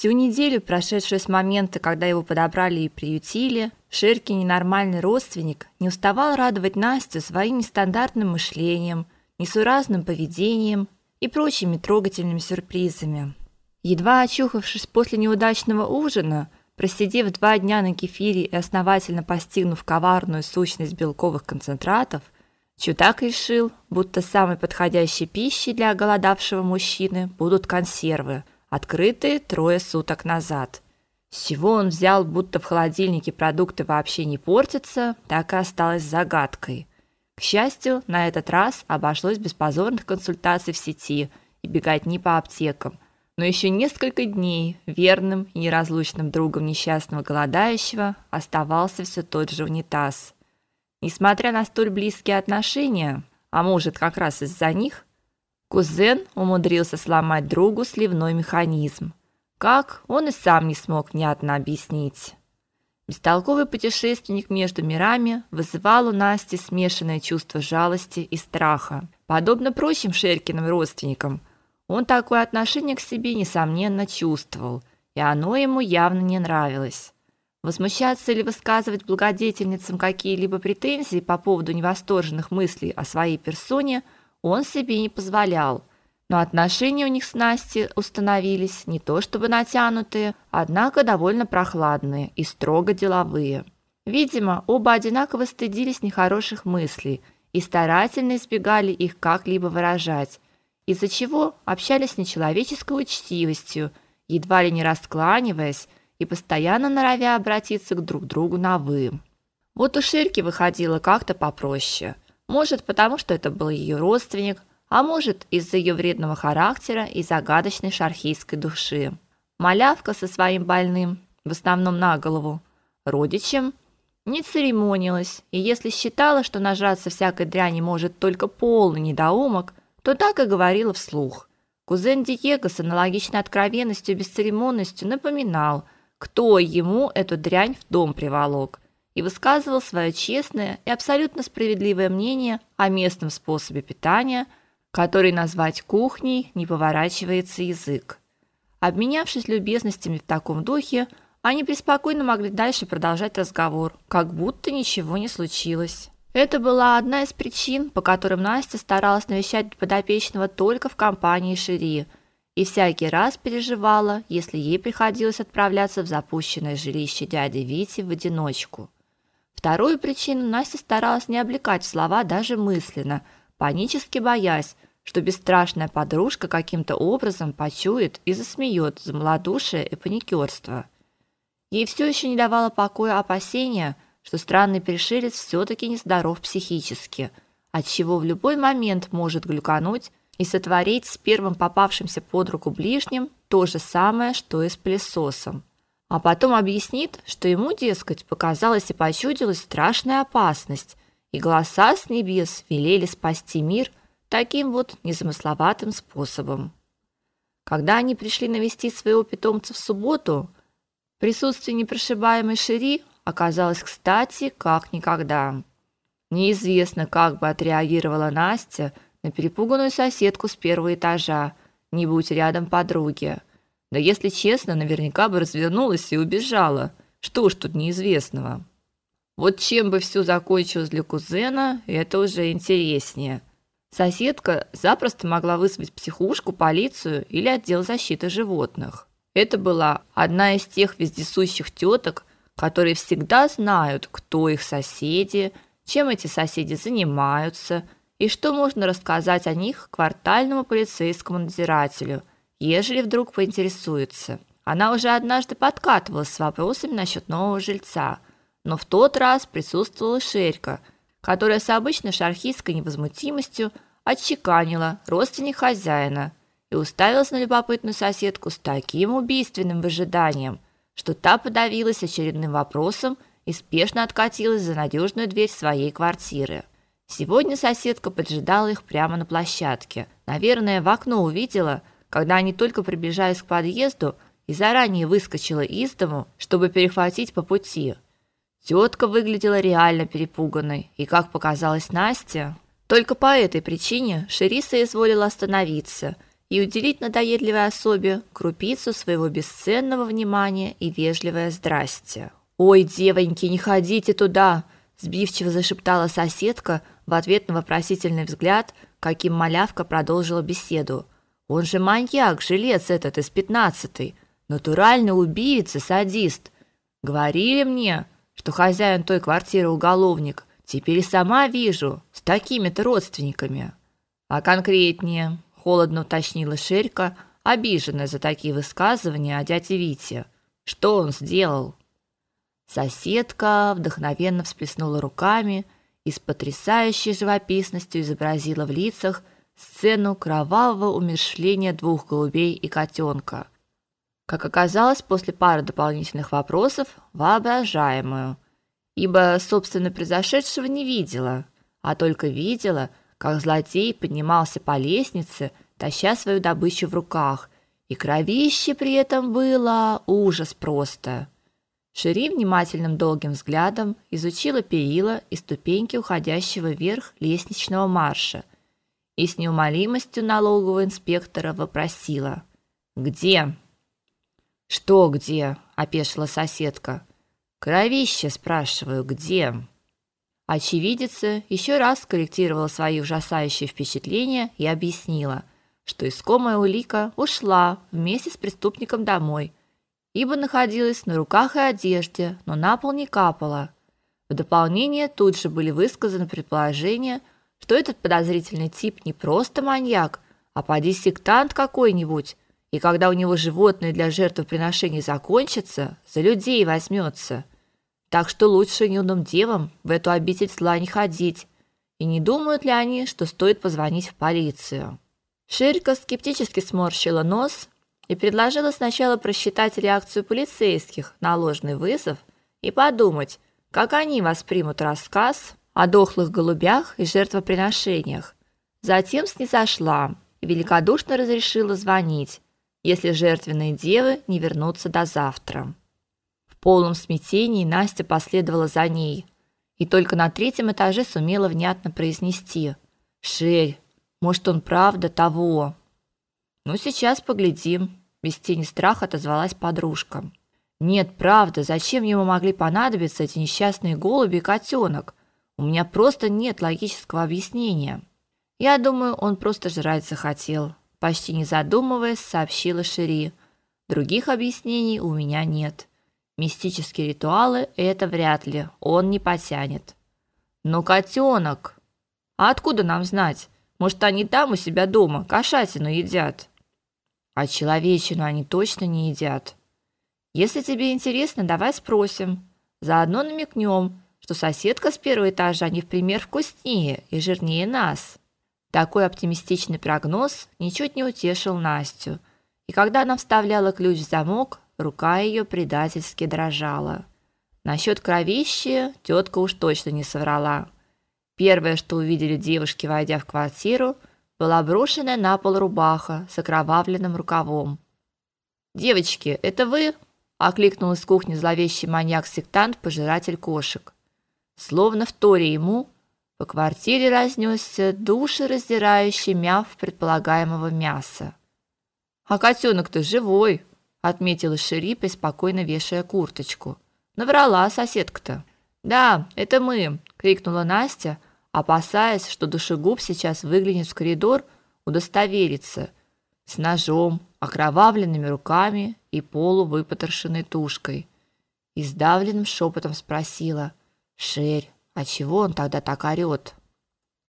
Всю неделю, прошедшую с момента, когда его подобрали и приютили, Ширки, ненормальный родственник, не уставал радовать Настю своим нестандартным мышлением, несуразным поведением и прочими трогательными сюрпризами. Едва очухавшись после неудачного ужина, просидев два дня на кефире и основательно постигнув коварную сущность белковых концентратов, Чудак решил, будто самой подходящей пищей для голодавшего мужчины будут консервы, открытые трое суток назад. С чего он взял, будто в холодильнике продукты вообще не портятся, так и осталось загадкой. К счастью, на этот раз обошлось без позорных консультаций в сети и бегать не по аптекам, но еще несколько дней верным и неразлучным другом несчастного голодающего оставался все тот же унитаз – Несмотря на столь близкие отношения, а может, как раз из-за них, кузен умудрился сломать другу сливной механизм. Как, он и сам не смог внятно объяснить. Бестолковый путешественник между мирами вызывал у Насти смешанное чувство жалости и страха. Подобно прочим Шеркиным родственникам, он такое отношение к себе несомненно чувствовал, и оно ему явно не нравилось. Возмущаться или высказывать благодетельницам какие-либо претензии по поводу невосторженных мыслей о своей персоне он себе не позволял. Но отношения у них с Настей установились не то чтобы натянутые, однако довольно прохладные и строго деловые. Видимо, оба одинаково стыдились нехороших мыслей и старательно избегали их как-либо выражать, из-за чего общались с нечеловеческой учтивостью, едва ли не раскланиваясь, и постоянно норовя обратиться к друг другу на вы. Вот у Ширки выходило как-то попроще. Может, потому что это был ее родственник, а может, из-за ее вредного характера и загадочной шархийской души. Малявка со своим больным, в основном на голову, родичем, не церемонилась, и если считала, что нажраться всякой дряни может только полный недоумок, то так и говорила вслух. Кузен Диего с аналогичной откровенностью и бесцеремонностью напоминал – кто ему эту дрянь в дом приволок, и высказывал свое честное и абсолютно справедливое мнение о местном способе питания, который назвать кухней не поворачивается язык. Обменявшись любезностями в таком духе, они преспокойно могли дальше продолжать разговор, как будто ничего не случилось. Это была одна из причин, по которым Настя старалась навещать подопечного только в компании Шири – и всякий раз переживала, если ей приходилось отправляться в запущенное жилище дяди Вити в одиночку. Вторую причину Настя старалась не облекать в слова даже мысленно, панически боясь, что бесстрашная подружка каким-то образом почует и засмеет за малодушие и паникерство. Ей все еще не давало покоя опасения, что странный пришелец все таки нездоров психически, от чего в любой момент может глюкануть и сотворить с первым попавшимся под руку ближним то же самое, что и с пылесосом. А потом объяснит, что ему, дескать, показалось и почудилась страшная опасность, и голоса с небес велели спасти мир таким вот незамысловатым способом. Когда они пришли навестить своего питомца в субботу, присутствие непрошибаемой Шири оказалось кстати как никогда. Неизвестно, как бы отреагировала Настя, на перепуганную соседку с первого этажа, не будь рядом подруги. Да если честно, наверняка бы развернулась и убежала. Что ж тут неизвестного? Вот чем бы все закончилось для кузена, это уже интереснее. Соседка запросто могла вызвать психушку, полицию или отдел защиты животных. Это была одна из тех вездесущих теток, которые всегда знают, кто их соседи, чем эти соседи занимаются – и что можно рассказать о них квартальному полицейскому надзирателю, ежели вдруг поинтересуется. Она уже однажды подкатывалась с вопросами насчет нового жильца, но в тот раз присутствовала Шерька, которая с обычной шархистской невозмутимостью отчеканила родственник хозяина и уставилась на любопытную соседку с таким убийственным выжиданием, что та подавилась очередным вопросом и спешно откатилась за надежную дверь своей квартиры. Сегодня соседка поджидала их прямо на площадке. Наверное, в окно увидела, когда они только приближались к подъезду, и заранее выскочила из дому, чтобы перехватить по пути. Тетка выглядела реально перепуганной, и, как показалось Насте, только по этой причине Шериса изволила остановиться и уделить надоедливой особе крупицу своего бесценного внимания и вежливое здрасте. «Ой, девоньки, не ходите туда!» сбивчиво зашептала соседка в ответ на вопросительный взгляд, каким малявка продолжила беседу. Он же маньяк, жилец этот из пятнадцатой, натуральный убийца, садист. Говорили мне, что хозяин той квартиры уголовник. Теперь сама вижу, с такими-то родственниками. А конкретнее, холодно уточнила Шерька, обиженная за такие высказывания о дяде Вите. Что он сделал? Соседка вдохновенно всплеснула руками и с потрясающей живописностью изобразила в лицах сцену кровавого умерщвления двух голубей и котенка. Как оказалось, после пары дополнительных вопросов, воображаемую, ибо собственно произошедшего не видела, а только видела, как злодей поднимался по лестнице, таща свою добычу в руках, и кровище при этом было ужас просто. Шери внимательным долгим взглядом изучила перила и ступеньки уходящего вверх лестничного марша и с неумолимостью налогового инспектора вопросила: "Где?" "Что где?" опешила соседка. "Кровище, спрашиваю, где?" Очевидица еще раз скорректировала свои ужасающие впечатления и объяснила, что искомая улика ушла вместе с преступником домой ибо находилась на руках и одежде, но на пол не капала. В дополнение тут же были высказаны предположения, что этот подозрительный тип не просто маньяк, а поди сектант какой-нибудь, и когда у него животные для жертвоприношений закончатся, за людей возьмется. Так что лучше юным девам в эту обитель зла не ходить, и не думают ли они, что стоит позвонить в полицию. Ширка скептически сморщила нос и предложила сначала просчитать реакцию полицейских на ложный вызов и подумать, как они воспримут рассказ о дохлых голубях и жертвоприношениях. Затем снизошла и великодушно разрешила звонить, если жертвенные девы не вернутся до завтра. В полном смятении Настя последовала за ней и только на третьем этаже сумела внятно произнести: "Шерь, может, он правда того?" "Ну сейчас поглядим", без тени страха отозвалась подружка. Нет, правда, зачем ему могли понадобиться эти несчастные голуби и котенок? У меня просто нет логического объяснения. Я думаю, он просто жрать захотел, почти не задумываясь, сообщила Шири. Других объяснений у меня нет. Мистические ритуалы это вряд ли, он не потянет. Но котенок! А откуда нам знать? Может, они там у себя дома кошатину едят? А человечину они точно не едят. Если тебе интересно, давай спросим. Заодно намекнем, что соседка с первого этажа не в пример вкуснее и жирнее нас. Такой оптимистичный прогноз ничуть не утешил Настю. И когда она вставляла ключ в замок, рука ее предательски дрожала. Насчет кровищи тетка уж точно не соврала. Первое, что увидели девушки, войдя в квартиру – была брошенная на пол рубаха с окровавленным рукавом. "Девочки, это вы?" окликнул из кухни зловещий маньяк-сектант, пожиратель кошек. Словно в торе ему по квартире разнесся душераздирающий мяв предполагаемого мяса. "А котенок-то живой", отметила Шерипа, спокойно вешая курточку. "Наврала соседка-то". "Да, это мы", крикнула Настя опасаясь, что душегуб сейчас выглянет в коридор удостовериться с ножом, окровавленными руками и полувыпотрошенной тушкой. И сдавленным шепотом спросила: "Шерь, а чего он тогда так орёт?"